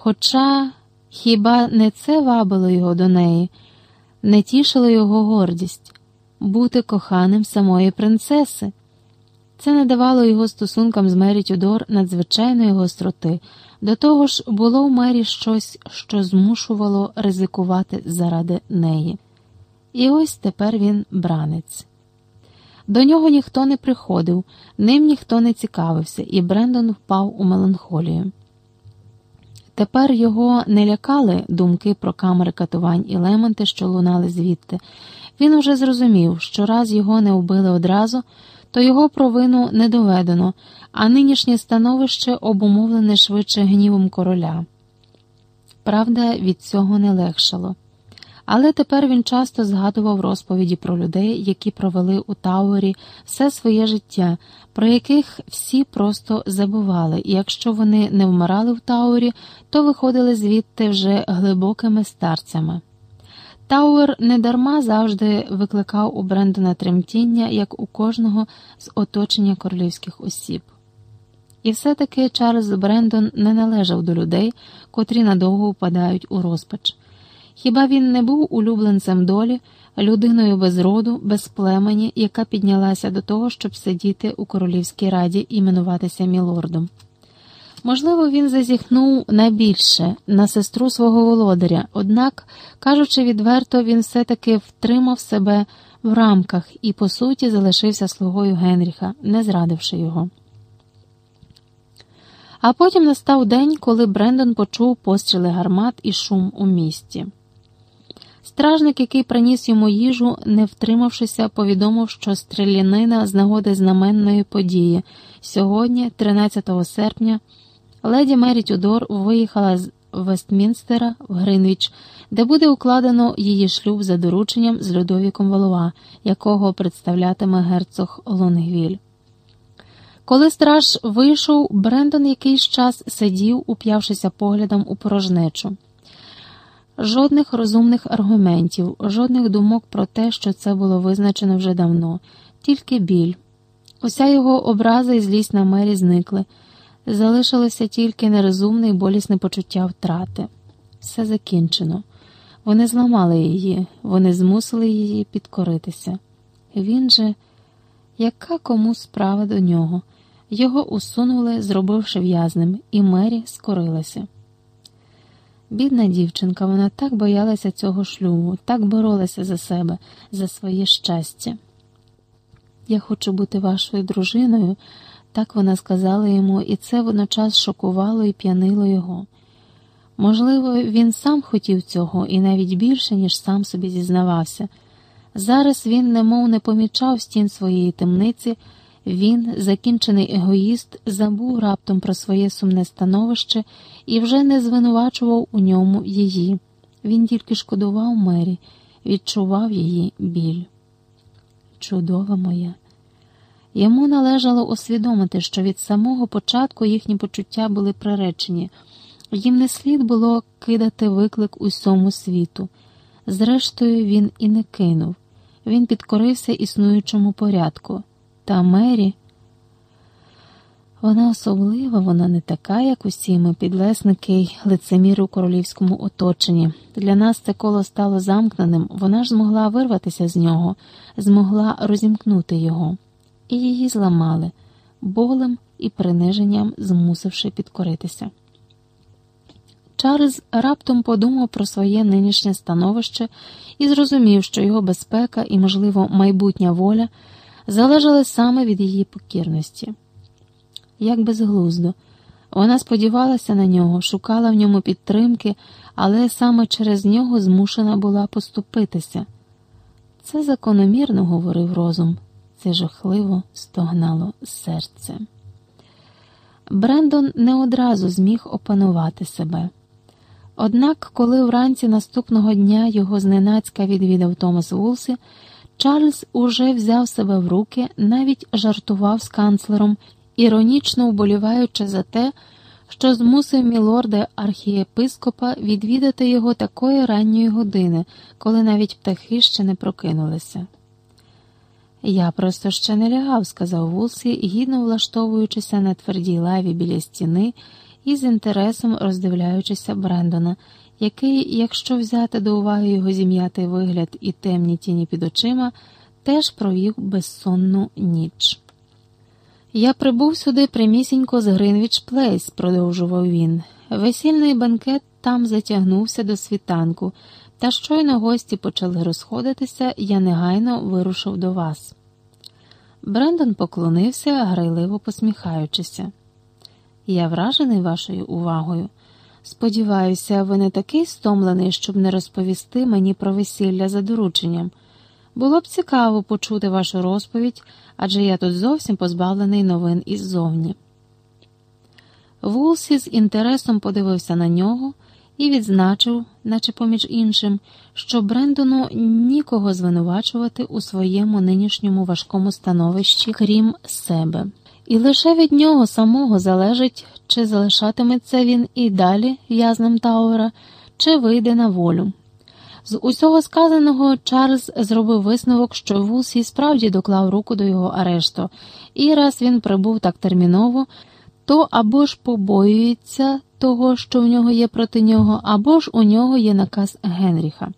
Хоча хіба не це вабило його до неї, не тішило його гордість бути коханим самої принцеси. Це не давало його стосункам з Мері Тюдор надзвичайної гостроти. До того ж, було в Мері щось, що змушувало ризикувати заради неї. І ось тепер він бранець. До нього ніхто не приходив, ним ніхто не цікавився, і Брендон впав у меланхолію. Тепер його не лякали думки про камери катувань і лементи, що лунали звідти. Він уже зрозумів, що раз його не вбили одразу, то його провину не доведено, а нинішнє становище обумовлене швидше гнівом короля. Правда, від цього не легшало. Але тепер він часто згадував розповіді про людей, які провели у Тауері все своє життя, про яких всі просто забували, і якщо вони не вмирали в Тауері, то виходили звідти вже глибокими старцями. Тауер недарма завжди викликав у Брендона тремтіння, як у кожного з оточення королівських осіб. І все-таки Чарльз Брендон не належав до людей, котрі надовго впадають у розпач. Хіба він не був улюбленцем долі, людиною без роду, без племені, яка піднялася до того, щоб сидіти у королівській раді і іменуватися мілордом? Можливо, він зазіхнув найбільше на сестру свого володаря, однак, кажучи відверто, він все-таки втримав себе в рамках і, по суті, залишився слугою Генріха, не зрадивши його. А потім настав день, коли Брендон почув постріли гармат і шум у місті. Стражник, який приніс йому їжу, не втримавшися, повідомив, що стрілянина з нагоди знаменної події сьогодні, 13 серпня. Леді Мері Тюдор виїхала з Вестмінстера в Гринвіч, де буде укладено її шлюб за дорученням з Людовіком Валуа, якого представлятиме герцог Лонгвіль. Коли страж вийшов, Брендон якийсь час сидів, уп'явшися поглядом у порожнечу. Жодних розумних аргументів, жодних думок про те, що це було визначено вже давно, тільки біль. Уся його образа і злість на мері зникли. Залишилося тільки нерозумне і болісне почуття втрати. Все закінчено. Вони зламали її, вони змусили її підкоритися. Він же, яка кому справа до нього, його усунули, зробивши в'язним, і Мері скорилася. Бідна дівчинка, вона так боялася цього шлюбу, так боролася за себе, за своє щастя. Я хочу бути вашою дружиною. Так вона сказала йому, і це водночас шокувало і п'янило його. Можливо, він сам хотів цього і навіть більше, ніж сам собі зізнавався. Зараз він немов не помічав стін своєї темниці, він, закінчений егоїст, забув раптом про своє сумне становище і вже не звинувачував у ньому її. Він тільки шкодував Мері, відчував її біль. Чудова моя. Йому належало усвідомити, що від самого початку їхні почуття були приречені, їм не слід було кидати виклик усьому світу. Зрештою, він і не кинув, він підкорився існуючому порядку. Та Мері, вона особлива, вона не така, як усі ми, підлесники й лицеміри у королівському оточенні. Для нас це коло стало замкненим, вона ж змогла вирватися з нього, змогла розімкнути його і її зламали, болем і приниженням змусивши підкоритися. Чарльз раптом подумав про своє нинішнє становище і зрозумів, що його безпека і, можливо, майбутня воля залежали саме від її покірності. Як безглуздо, вона сподівалася на нього, шукала в ньому підтримки, але саме через нього змушена була поступитися. Це закономірно, говорив розум це жахливо стогнало серце. Брендон не одразу зміг опанувати себе. Однак, коли вранці наступного дня його зненацька відвідав Томас Вулсі, Чарльз уже взяв себе в руки, навіть жартував з канцлером, іронічно вболіваючи за те, що змусив мілорда архієпископа відвідати його такої ранньої години, коли навіть птахи ще не прокинулися. Я просто ще не лягав, сказав Вулсі, гідно влаштовуючися на твердій лаві біля стіни і з інтересом роздивляючися Брендона, який, якщо взяти до уваги його зім'ятий вигляд і темні тіні під очима, теж провів безсонну ніч. Я прибув сюди прямісінько з Гринвіч Плейс, продовжував він. Весільний банкет там затягнувся до світанку, та щойно гості почали розходитися, я негайно вирушив до вас. Брендон поклонився, грайливо посміхаючися. Я вражений вашою увагою. Сподіваюся, ви не такий стомлений, щоб не розповісти мені про весілля за дорученням. Було б цікаво почути вашу розповідь, адже я тут зовсім позбавлений новин іззовні. Вулсі з інтересом подивився на нього і відзначив, наче поміж іншим, що Брендону нікого звинувачувати у своєму нинішньому важкому становищі, крім себе. І лише від нього самого залежить, чи залишатиметься він і далі в'язнем Тауера, чи вийде на волю. З усього сказаного Чарльз зробив висновок, що Вулсі справді доклав руку до його арешту, і раз він прибув так терміново, то або ж побоюється того, що в нього є проти нього, або ж у нього є наказ Генріха.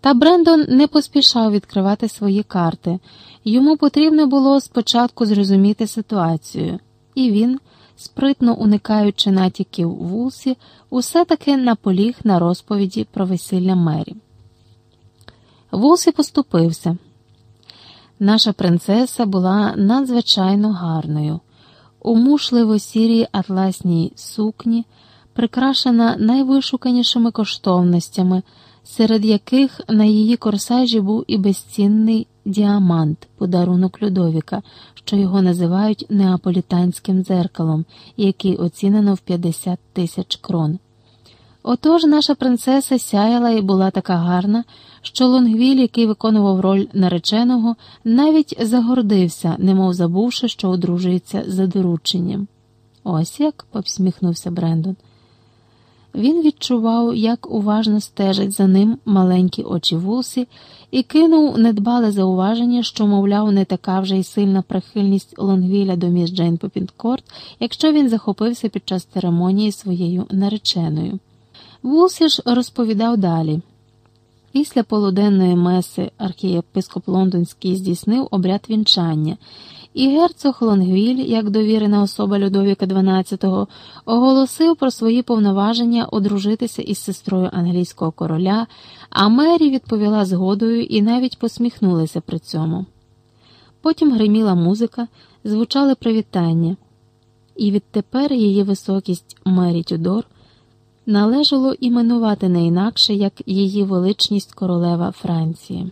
Та Брендон не поспішав відкривати свої карти. Йому потрібно було спочатку зрозуміти ситуацію, і він, спритно уникаючи натяків Вулсі, усе таки наполіг на розповіді про весілля Мері. Вулсі поступився. Наша принцеса була надзвичайно гарною, у мушливо сірій атласній сукні, прикрашена найвишуканішими коштовностями серед яких на її корсажі був і безцінний діамант, подарунок Людовіка, що його називають неаполітанським дзеркалом, який оцінено в 50 тисяч крон. Отож наша принцеса сяяла і була така гарна, що Лонгвіль, який виконував роль нареченого, навіть загордився, немов забувши, що одружується за дорученням. Ось як, посміхнувся Брендон. Він відчував, як уважно стежать за ним маленькі очі вулсі, і кинув недбале зауваження, що, мовляв, не така вже й сильна прихильність Лонгвіля до міс Джейн Попінкорт, якщо він захопився під час церемонії своєю нареченою. Вулсі ж розповідав далі. Після полуденної меси архієпископ Лондонський здійснив обряд вінчання. І герцог Лонгвіль, як довірена особа Людовіка XII, оголосив про свої повноваження одружитися із сестрою англійського короля, а Мері відповіла згодою і навіть посміхнулася при цьому. Потім гриміла музика, звучали привітання, і відтепер її високість Мері Тюдор належало іменувати не інакше як її величність королева Франції.